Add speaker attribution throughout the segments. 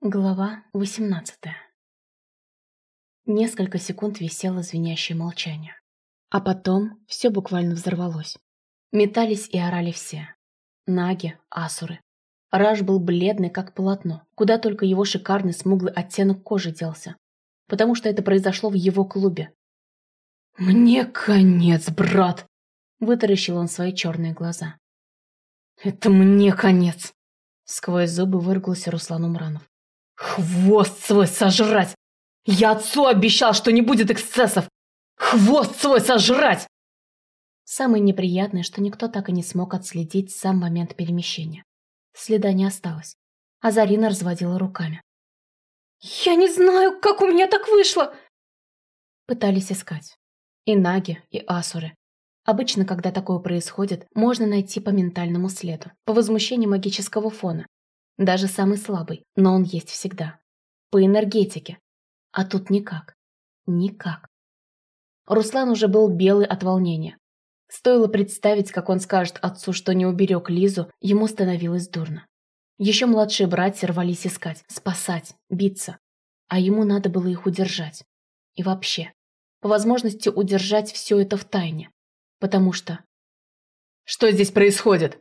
Speaker 1: Глава 18 Несколько секунд висело звенящее молчание. А потом все буквально взорвалось. Метались и орали все. Наги, асуры. Раш был бледный, как полотно, куда только его шикарный смуглый оттенок кожи делся. Потому что это произошло в его клубе. «Мне конец, брат!» Вытаращил он свои черные глаза. «Это мне конец!» Сквозь зубы выругался Руслан Умранов. Хвост свой сожрать! Я отцу обещал, что не будет эксцессов! Хвост свой сожрать! Самое неприятное, что никто так и не смог отследить сам момент перемещения. Следа не осталось. А Зарина разводила руками. «Я не знаю, как у меня так вышло!» Пытались искать. И наги, и асуры. Обычно, когда такое происходит, можно найти по ментальному следу, по возмущению магического фона, даже самый слабый, но он есть всегда. По энергетике. А тут никак. Никак. Руслан уже был белый от волнения. Стоило представить, как он скажет отцу, что не уберег Лизу, ему становилось дурно. Еще младшие братья рвались искать, спасать, биться. А ему надо было их удержать. И вообще, по возможности удержать все это в тайне. Потому что... «Что здесь происходит?»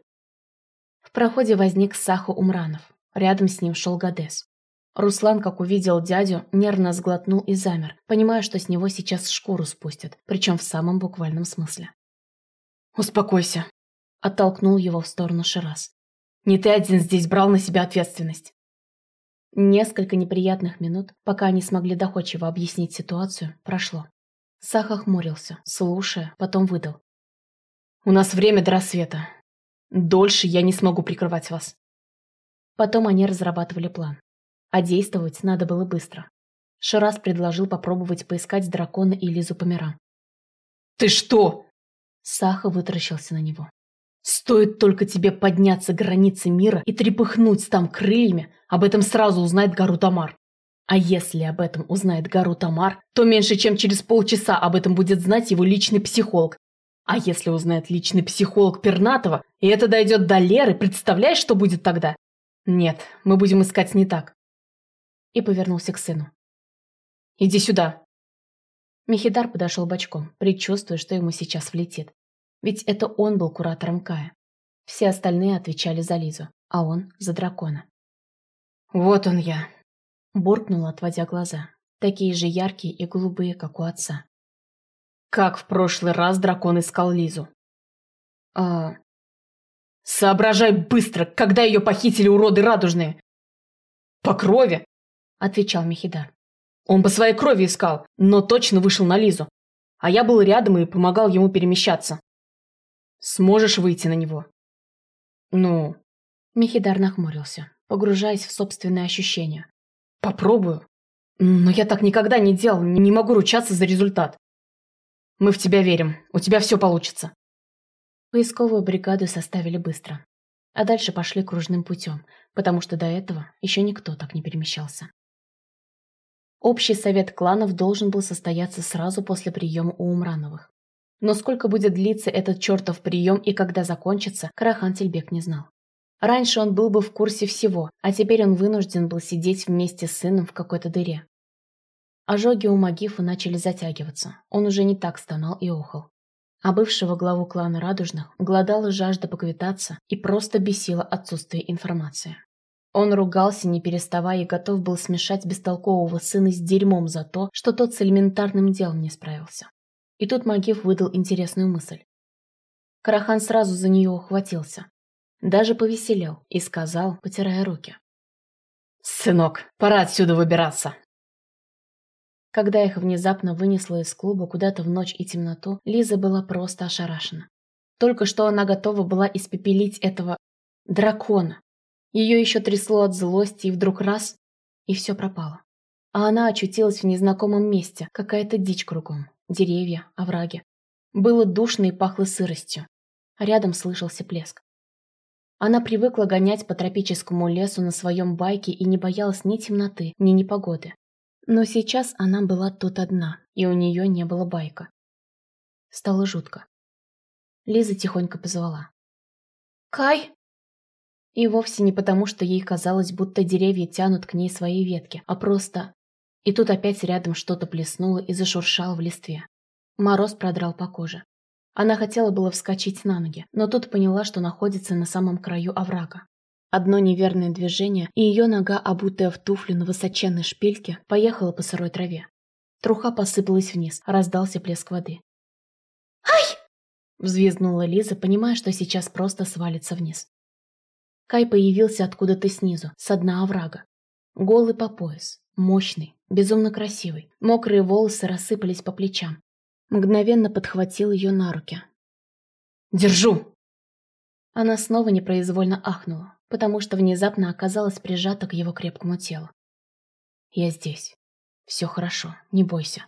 Speaker 1: Проходе возник Сахо Умранов. Рядом с ним шел Гадес. Руслан, как увидел дядю, нервно сглотнул и замер, понимая, что с него сейчас шкуру спустят, причем в самом буквальном смысле. «Успокойся», – оттолкнул его в сторону Шираз. «Не ты один здесь брал на себя ответственность». Несколько неприятных минут, пока они смогли доходчиво объяснить ситуацию, прошло. Саха хмурился, слушая, потом выдал. «У нас время до рассвета. Дольше я не смогу прикрывать вас. Потом они разрабатывали план. А действовать надо было быстро. Шарас предложил попробовать поискать дракона и Лизу по мирам. «Ты что?» Саха вытаращился на него. «Стоит только тебе подняться границы мира и трепыхнуть там крыльями, об этом сразу узнает Гару Тамар. А если об этом узнает Гару Тамар, то меньше чем через полчаса об этом будет знать его личный психолог, а если узнает личный психолог Пернатова, и это дойдет до Леры, представляешь, что будет тогда? Нет, мы будем искать не так. И повернулся к сыну. Иди сюда. Мехидар подошел бочком, предчувствуя, что ему сейчас влетит. Ведь это он был куратором Кая. Все остальные отвечали за Лизу, а он за дракона. «Вот он я», – буркнул, отводя глаза, такие же яркие и голубые, как у отца. Как в прошлый раз дракон искал Лизу? А... Соображай быстро, когда ее похитили уроды радужные. По крови, отвечал Мехидар. Он по своей крови искал, но точно вышел на Лизу. А я был рядом и помогал ему перемещаться. Сможешь выйти на него? Ну... Мехидар нахмурился, погружаясь в собственные ощущения. Попробую. Но я так никогда не делал, не могу ручаться за результат. Мы в тебя верим. У тебя все получится. Поисковую бригаду составили быстро. А дальше пошли кружным путем, потому что до этого еще никто так не перемещался. Общий совет кланов должен был состояться сразу после приема у Умрановых. Но сколько будет длиться этот чертов прием и когда закончится, Карахан Тельбек не знал. Раньше он был бы в курсе всего, а теперь он вынужден был сидеть вместе с сыном в какой-то дыре. Ожоги у Магифа начали затягиваться. Он уже не так стонал и охал. А бывшего главу клана Радужных голодала жажда поквитаться и просто бесило отсутствие информации. Он ругался, не переставая, и готов был смешать бестолкового сына с дерьмом за то, что тот с элементарным делом не справился. И тут Магиф выдал интересную мысль. Карахан сразу за нее ухватился. Даже повеселел и сказал, потирая руки. «Сынок, пора отсюда выбираться. Когда их внезапно вынесло из клуба куда-то в ночь и темноту, Лиза была просто ошарашена. Только что она готова была испепелить этого дракона. Ее еще трясло от злости, и вдруг раз – и все пропало. А она очутилась в незнакомом месте, какая-то дичь кругом. Деревья, овраги. Было душно и пахло сыростью. рядом слышался плеск. Она привыкла гонять по тропическому лесу на своем байке и не боялась ни темноты, ни непогоды. Но сейчас она была тут одна, и у нее не было байка. Стало жутко. Лиза тихонько позвала. «Кай!» И вовсе не потому, что ей казалось, будто деревья тянут к ней свои ветки, а просто... И тут опять рядом что-то плеснуло и зашуршало в листве. Мороз продрал по коже. Она хотела было вскочить на ноги, но тут поняла, что находится на самом краю оврага. Одно неверное движение, и ее нога, обутая в туфлю на высоченной шпильке, поехала по сырой траве. Труха посыпалась вниз, раздался плеск воды.
Speaker 2: «Ай!»
Speaker 1: – взвизгнула Лиза, понимая, что сейчас просто свалится вниз. Кай появился откуда-то снизу, с дна оврага. Голый по пояс, мощный, безумно красивый. Мокрые волосы рассыпались по плечам. Мгновенно подхватил ее на руки.
Speaker 2: «Держу!»
Speaker 1: Она снова непроизвольно ахнула, потому что внезапно оказалась прижата к его крепкому телу. «Я здесь. Все хорошо, не бойся».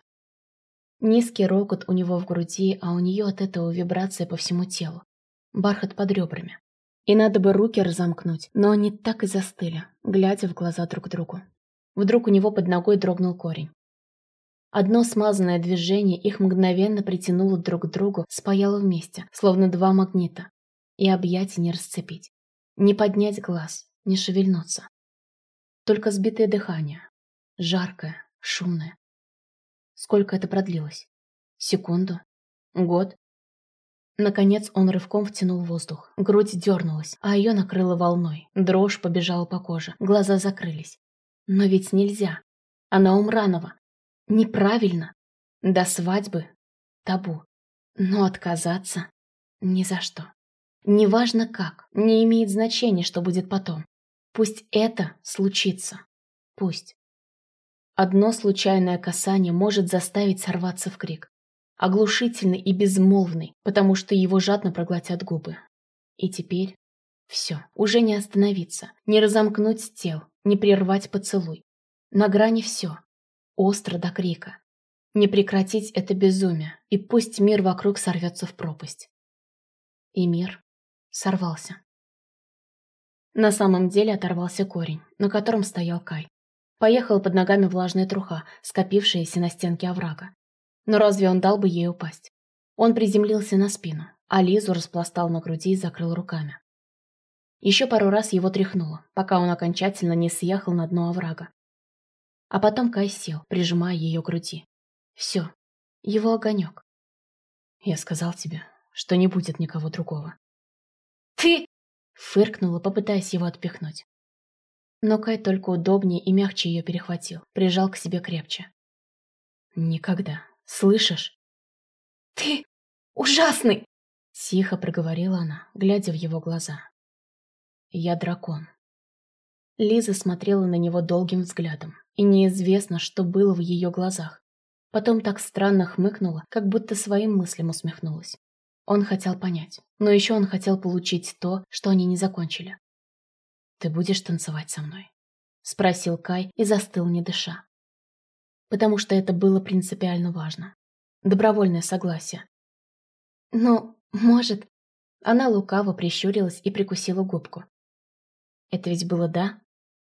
Speaker 1: Низкий рокот у него в груди, а у нее от этого вибрация по всему телу. Бархат под ребрами. И надо бы руки разомкнуть, но они так и застыли, глядя в глаза друг другу. Вдруг у него под ногой дрогнул корень. Одно смазанное движение их мгновенно притянуло друг к другу, спаяло вместе, словно два магнита. И объятия не расцепить. Не поднять глаз, не шевельнуться. Только сбитое дыхание. Жаркое, шумное. Сколько это продлилось? Секунду? Год? Наконец он рывком втянул воздух. Грудь дернулась, а ее накрыло волной. Дрожь побежала по коже, глаза закрылись. Но ведь нельзя. Она умранова. Неправильно. До свадьбы табу. Но отказаться ни за что. Неважно как, не имеет значения, что будет потом. Пусть это случится. Пусть. Одно случайное касание может заставить сорваться в крик оглушительный и безмолвный, потому что его жадно проглотят губы. И теперь все, уже не остановиться, не разомкнуть тел, не прервать поцелуй. На грани все, остро до крика. Не прекратить это безумие, и пусть мир вокруг сорвется в пропасть. И мир сорвался. На самом деле оторвался корень, на котором стоял Кай. Поехал под ногами влажная труха, скопившаяся на стенке оврага. Но разве он дал бы ей упасть? Он приземлился на спину, а Лизу распластал на груди и закрыл руками. Еще пару раз его тряхнуло, пока он окончательно не съехал на дно оврага. А потом Кай сел, прижимая ее к груди. Все, его огонек. Я сказал тебе, что не будет никого другого.
Speaker 2: «Ты...»
Speaker 1: — фыркнула, попытаясь его отпихнуть. Но Кай только удобнее и мягче ее перехватил, прижал к себе крепче. Никогда. Слышишь?»
Speaker 2: «Ты ужасный!»
Speaker 1: — тихо проговорила она, глядя в его глаза. «Я дракон». Лиза смотрела на него долгим взглядом, и неизвестно, что было в ее глазах. Потом так странно хмыкнула, как будто своим мыслям усмехнулась. Он хотел понять, но еще он хотел получить то, что они не закончили. «Ты будешь танцевать со мной?» — спросил Кай и застыл, не дыша потому что это было принципиально важно. Добровольное согласие. «Ну, может...» Она лукаво прищурилась и прикусила губку. «Это ведь было да?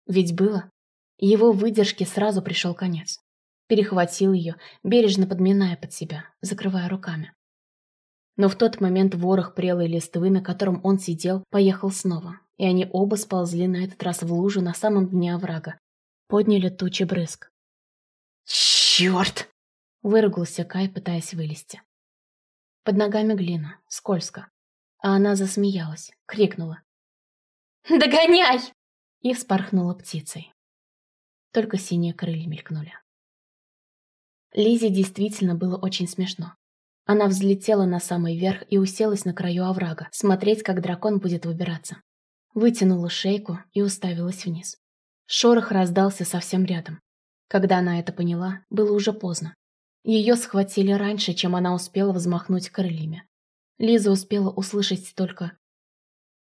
Speaker 1: Ведь было?» Его выдержке сразу пришел конец. Перехватил ее, бережно подминая под себя, закрывая руками. Но в тот момент ворох прелой листвы, на котором он сидел, поехал снова, и они оба сползли на этот раз в лужу на самом дне оврага. Подняли тучи брызг.
Speaker 2: «Черт!»
Speaker 1: — выругался Кай, пытаясь вылезти. Под ногами глина, скользко. А она засмеялась, крикнула.
Speaker 2: «Догоняй!»
Speaker 1: И вспорхнула птицей. Только синие крылья мелькнули. Лизе действительно было очень смешно. Она взлетела на самый верх и уселась на краю оврага, смотреть, как дракон будет выбираться. Вытянула шейку и уставилась вниз. Шорох раздался совсем рядом. Когда она это поняла, было уже поздно. Ее схватили раньше, чем она успела взмахнуть крыльями. Лиза успела услышать только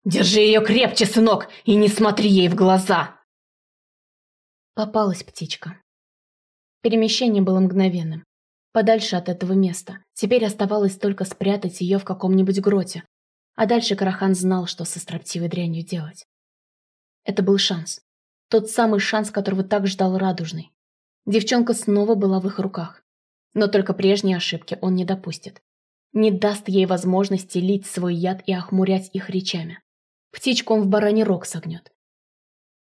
Speaker 2: «Держи ее крепче, сынок, и не смотри ей в глаза!»
Speaker 1: Попалась птичка. Перемещение было мгновенным. Подальше от этого места. Теперь оставалось только спрятать ее в каком-нибудь гроте. А дальше Карахан знал, что со строптивой дрянью делать. Это был шанс. Тот самый шанс, которого так ждал Радужный. Девчонка снова была в их руках. Но только прежние ошибки он не допустит. Не даст ей возможности лить свой яд и охмурять их речами. Птичку он в бараний рог согнет.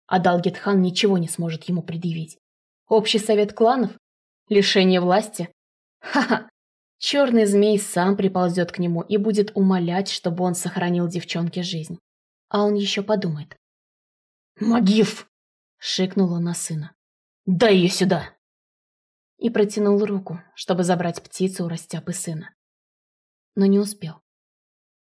Speaker 1: А Далгетхан ничего не сможет ему предъявить. Общий совет кланов? Лишение власти? Ха-ха! Черный змей сам приползет к нему и будет умолять, чтобы он сохранил девчонке жизнь. А он еще подумает.
Speaker 2: «Магив!»
Speaker 1: — шикнул он на сына.
Speaker 2: «Дай ее сюда!»
Speaker 1: И протянул руку, чтобы забрать птицу у растяпы сына. Но не успел.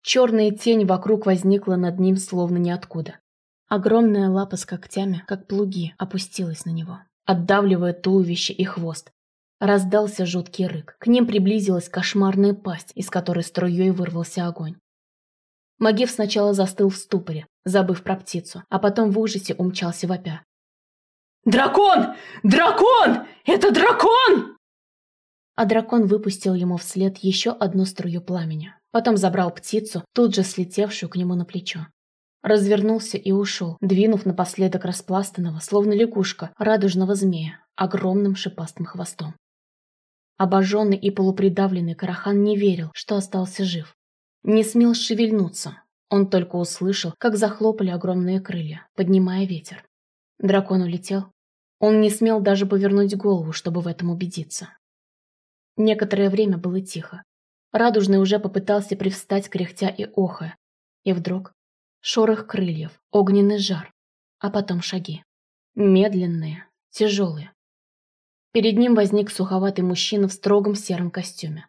Speaker 1: Черная тень вокруг возникла над ним словно ниоткуда. Огромная лапа с когтями, как плуги, опустилась на него, отдавливая туловище и хвост, Раздался жуткий рык. К ним приблизилась кошмарная пасть, из которой струей вырвался огонь. Магив сначала застыл в ступоре, забыв про птицу, а потом в ужасе умчался вопя.
Speaker 2: «Дракон! Дракон! Это дракон!»
Speaker 1: А дракон выпустил ему вслед еще одну струю пламени. Потом забрал птицу, тут же слетевшую к нему на плечо. Развернулся и ушел, двинув напоследок распластанного, словно лягушка, радужного змея, огромным шипастым хвостом. Обожженный и полупридавленный Карахан не верил, что остался жив. Не смел шевельнуться. Он только услышал, как захлопали огромные крылья, поднимая ветер. Дракон улетел. Он не смел даже повернуть голову, чтобы в этом убедиться. Некоторое время было тихо. Радужный уже попытался привстать, кряхтя и охая. И вдруг шорох крыльев, огненный жар, а потом шаги. Медленные, тяжелые, Перед ним возник суховатый мужчина в строгом сером костюме.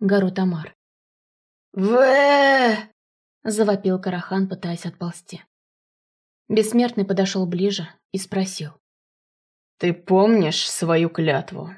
Speaker 1: Гару Тамар.
Speaker 2: в
Speaker 1: завопил Карахан, пытаясь отползти. Бессмертный подошел ближе и спросил.
Speaker 2: «Ты помнишь свою клятву?»